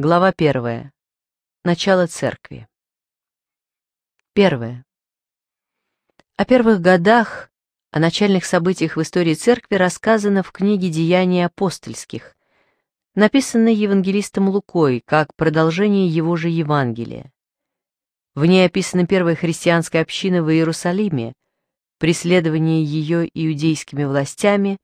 Глава первая. Начало церкви. Первое. О первых годах, о начальных событиях в истории церкви рассказано в книге «Деяния апостольских», написанной евангелистом Лукой как продолжение его же Евангелия. В ней описана первая христианская община в Иерусалиме, преследование ее иудейскими властями,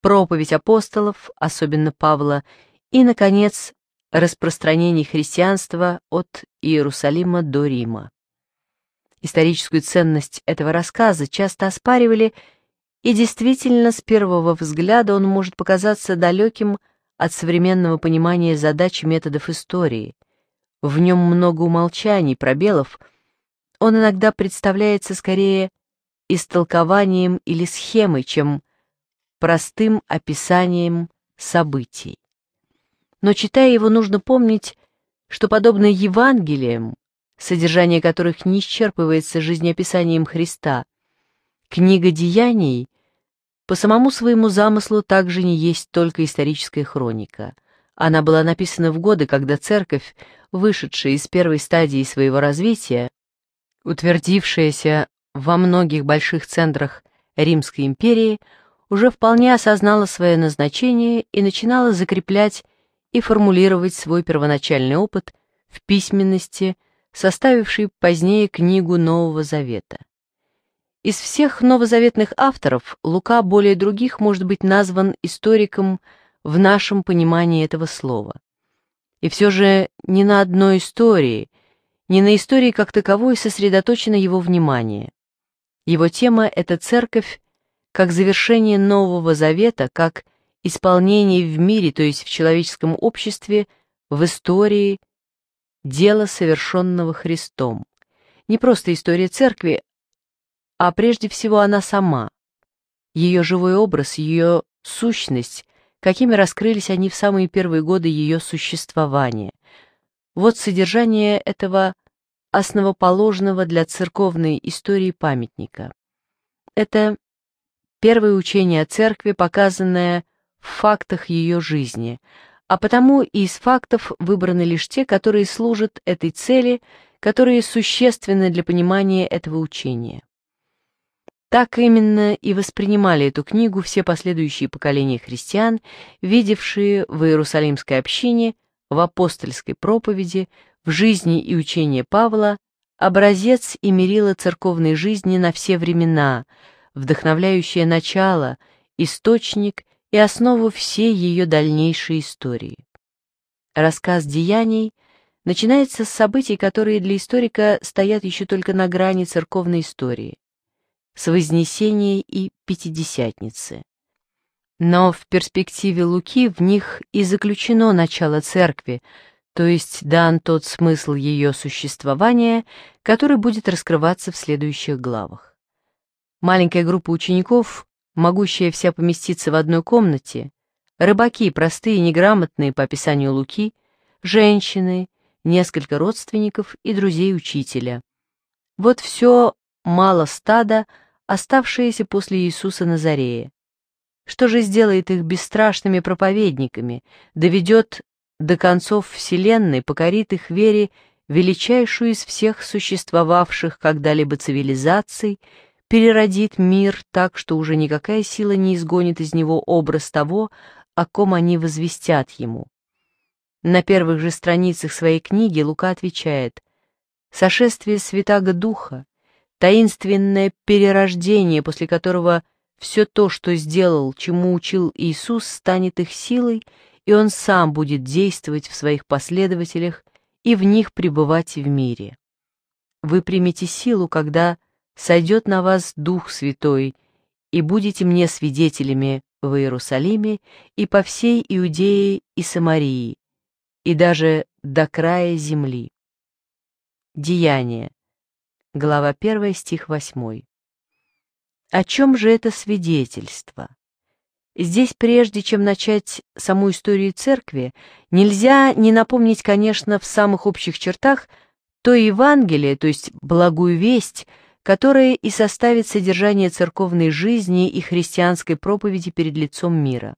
проповедь апостолов, особенно Павла, и, наконец, распространении христианства от Иерусалима до Рима. Историческую ценность этого рассказа часто оспаривали, и действительно, с первого взгляда он может показаться далеким от современного понимания задач и методов истории. В нем много умолчаний, пробелов. Он иногда представляется скорее истолкованием или схемой, чем простым описанием событий. Но читая его, нужно помнить, что, подобно Евангелиям, содержание которых не исчерпывается жизнеописанием Христа, книга деяний по самому своему замыслу также не есть только историческая хроника. Она была написана в годы, когда церковь, вышедшая из первой стадии своего развития, утвердившаяся во многих больших центрах Римской империи, уже вполне осознала свое назначение и начинала закреплять и формулировать свой первоначальный опыт в письменности, составившей позднее книгу Нового Завета. Из всех новозаветных авторов Лука более других может быть назван историком в нашем понимании этого слова. И все же ни на одной истории, ни на истории как таковой сосредоточено его внимание. Его тема — это церковь как завершение Нового Завета, как исполнении в мире, то есть в человеческом обществе, в истории дела, совершенного Христом. Не просто история церкви, а прежде всего она сама, ее живой образ, ее сущность, какими раскрылись они в самые первые годы ее существования. Вот содержание этого основоположного для церковной истории памятника. Это первое учение о церкви, показанное в фактах ее жизни, а потому и из фактов выбраны лишь те, которые служат этой цели, которые существенны для понимания этого учения. Так именно и воспринимали эту книгу все последующие поколения христиан, видевшие в Иерусалимской общине, в апостольской проповеди, в жизни и учении Павла образец и мерило церковной жизни на все времена, вдохновляющее начало, источник и основу всей ее дальнейшей истории. Рассказ деяний начинается с событий, которые для историка стоят еще только на грани церковной истории, с Вознесения и Пятидесятницы. Но в перспективе Луки в них и заключено начало церкви, то есть дан тот смысл ее существования, который будет раскрываться в следующих главах. Маленькая группа учеников могущая вся поместиться в одной комнате, рыбаки, простые и неграмотные по описанию Луки, женщины, несколько родственников и друзей учителя. Вот все мало стада, оставшееся после Иисуса Назарея. Что же сделает их бесстрашными проповедниками, доведет до концов Вселенной, покорит их вере величайшую из всех существовавших когда-либо цивилизаций – переродит мир так, что уже никакая сила не изгонит из него образ того, о ком они возвестят ему. На первых же страницах своей книги Лука отвечает «Сошествие Святаго Духа, таинственное перерождение, после которого все то, что сделал, чему учил Иисус, станет их силой, и Он сам будет действовать в своих последователях и в них пребывать в мире. Вы примете силу, когда сойдет на вас Дух Святой, и будете мне свидетелями в Иерусалиме и по всей Иудее и Самарии, и даже до края земли. Деяние. Глава 1, стих 8. О чем же это свидетельство? Здесь, прежде чем начать саму историю церкви, нельзя не напомнить, конечно, в самых общих чертах то Евангелие, то есть благую весть, которое и составит содержание церковной жизни и христианской проповеди перед лицом мира.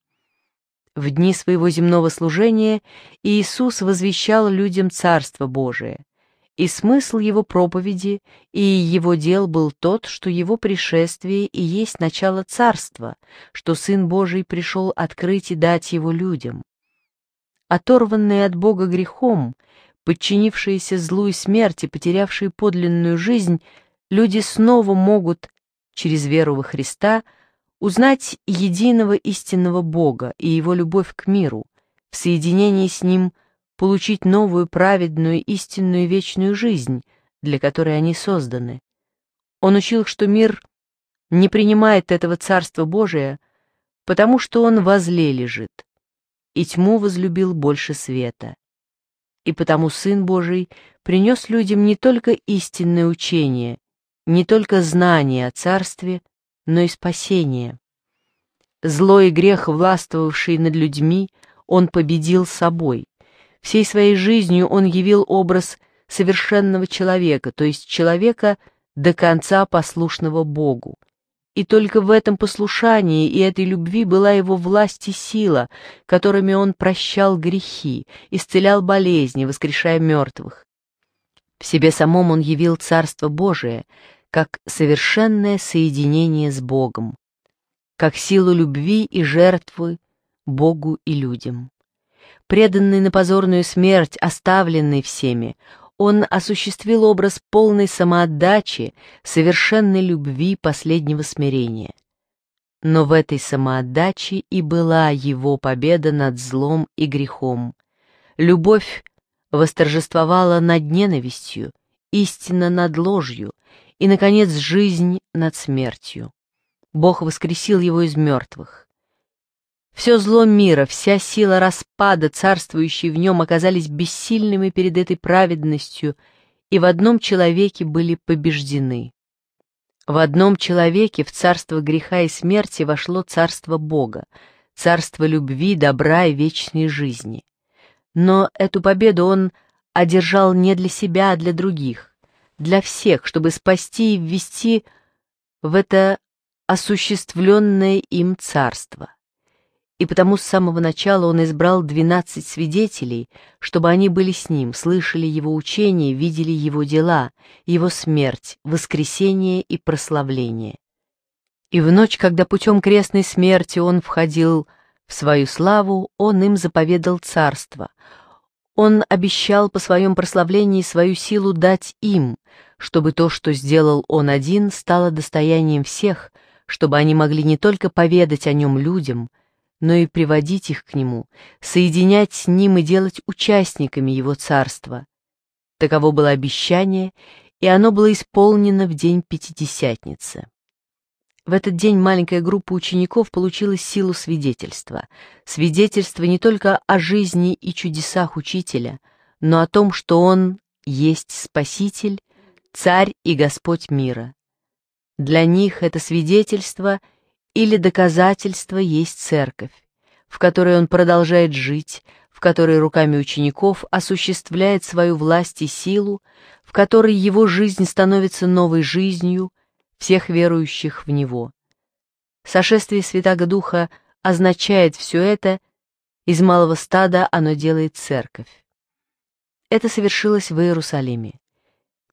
В дни своего земного служения Иисус возвещал людям Царство Божие, и смысл его проповеди и его дел был тот, что его пришествие и есть начало Царства, что Сын Божий пришел открыть и дать его людям. Оторванные от Бога грехом, подчинившиеся злу и смерти, потерявшие подлинную жизнь, люди снова могут через веру во Христа узнать единого истинного Бога и его любовь к миру, в соединении с ним получить новую праведную истинную вечную жизнь, для которой они созданы. Он учил, что мир не принимает этого Царства Божия, потому что он возле лежит, и тьму возлюбил больше света. И потому Сын Божий принес людям не только истинное учение не только знание о царстве, но и спасение. Зло и грех, властвовавшие над людьми, он победил собой. Всей своей жизнью он явил образ совершенного человека, то есть человека, до конца послушного Богу. И только в этом послушании и этой любви была его власть и сила, которыми он прощал грехи, исцелял болезни, воскрешая мертвых. В себе самом он явил Царство Божие, как совершенное соединение с Богом, как силу любви и жертвы Богу и людям. Преданный на позорную смерть, оставленный всеми, он осуществил образ полной самоотдачи, совершенной любви последнего смирения. Но в этой самоотдаче и была его победа над злом и грехом. Любовь восторжествовала над ненавистью, истина над ложью, и, наконец, жизнь над смертью. Бог воскресил его из мертвых. Все зло мира, вся сила распада, царствующие в нем, оказались бессильными перед этой праведностью и в одном человеке были побеждены. В одном человеке в царство греха и смерти вошло царство Бога, царство любви, добра и вечной жизни. Но эту победу он одержал не для себя, а для других для всех, чтобы спасти и ввести в это осуществленное им царство. И потому с самого начала он избрал двенадцать свидетелей, чтобы они были с ним, слышали его учение, видели его дела, его смерть, воскресение и прославление. И в ночь, когда путем крестной смерти он входил в свою славу, он им заповедал царство — он обещал по своем прославлении свою силу дать им, чтобы то, что сделал он один, стало достоянием всех, чтобы они могли не только поведать о нем людям, но и приводить их к нему, соединять с ним и делать участниками его царства. Таково было обещание, и оно было исполнено в день Пятидесятницы. В этот день маленькая группа учеников получила силу свидетельства. Свидетельство не только о жизни и чудесах учителя, но о том, что он есть Спаситель, Царь и Господь мира. Для них это свидетельство или доказательство есть Церковь, в которой он продолжает жить, в которой руками учеников осуществляет свою власть и силу, в которой его жизнь становится новой жизнью – всех верующих в Него. Сошествие Святаго Духа означает все это, из малого стада оно делает церковь. Это совершилось в Иерусалиме.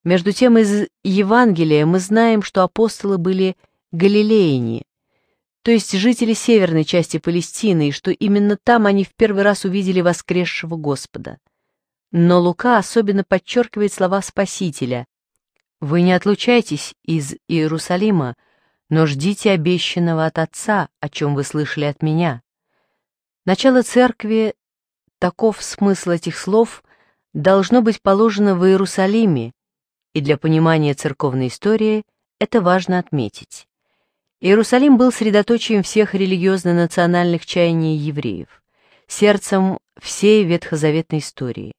Между тем, из Евангелия мы знаем, что апостолы были галилеяне, то есть жители северной части Палестины, и что именно там они в первый раз увидели воскресшего Господа. Но Лука особенно подчеркивает слова Спасителя вы не отлучайтесь из Иерусалима, но ждите обещанного от Отца, о чем вы слышали от меня. Начало церкви, таков смысл этих слов, должно быть положено в Иерусалиме, и для понимания церковной истории это важно отметить. Иерусалим был средоточием всех религиозно-национальных чаяний евреев, сердцем всей ветхозаветной истории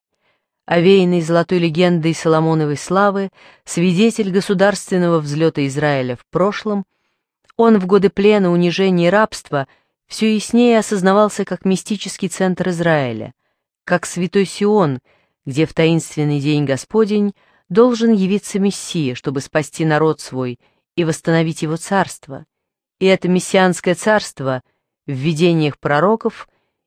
овеянный золотой легендой Соломоновой славы, свидетель государственного взлета Израиля в прошлом, он в годы плена, унижения и рабства все яснее осознавался как мистический центр Израиля, как святой Сион, где в таинственный день Господень должен явиться Мессия, чтобы спасти народ свой и восстановить его царство. И это мессианское царство в видениях пророков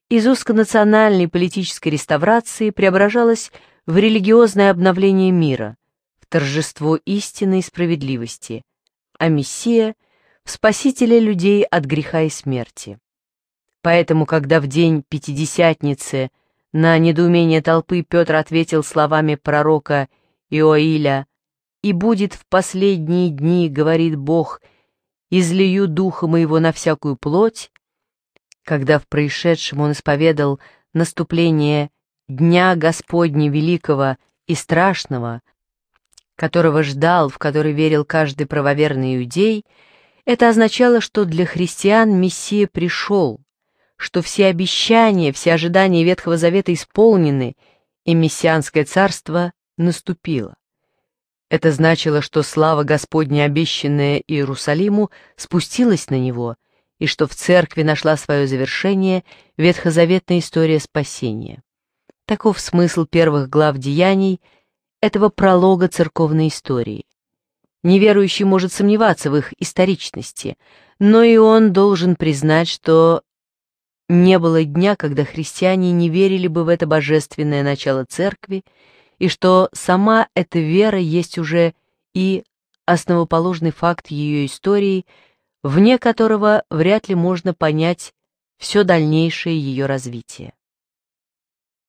из узконациональной политической реставрации преображалось в религиозное обновление мира, в торжество истины и справедливости, а Мессия — в спасителя людей от греха и смерти. Поэтому, когда в день Пятидесятницы на недоумение толпы Петр ответил словами пророка Иоиля «И будет в последние дни, говорит Бог, излию духа моего на всякую плоть», когда в происшедшем он исповедал наступление дня Господня великого и страшного, которого ждал, в который верил каждый правоверный иудей, это означало, что для христиан Мессия пришел, что все обещания, все ожидания Ветхого Завета исполнены, и мессианское царство наступило. Это значило, что слава Господня, обещанная Иерусалиму, спустилась на него, и что в церкви нашла свое завершение ветхозаветная история спасения. Таков смысл первых глав деяний, этого пролога церковной истории. Неверующий может сомневаться в их историчности, но и он должен признать, что не было дня, когда христиане не верили бы в это божественное начало церкви, и что сама эта вера есть уже и основоположный факт ее истории, вне которого вряд ли можно понять все дальнейшее ее развитие.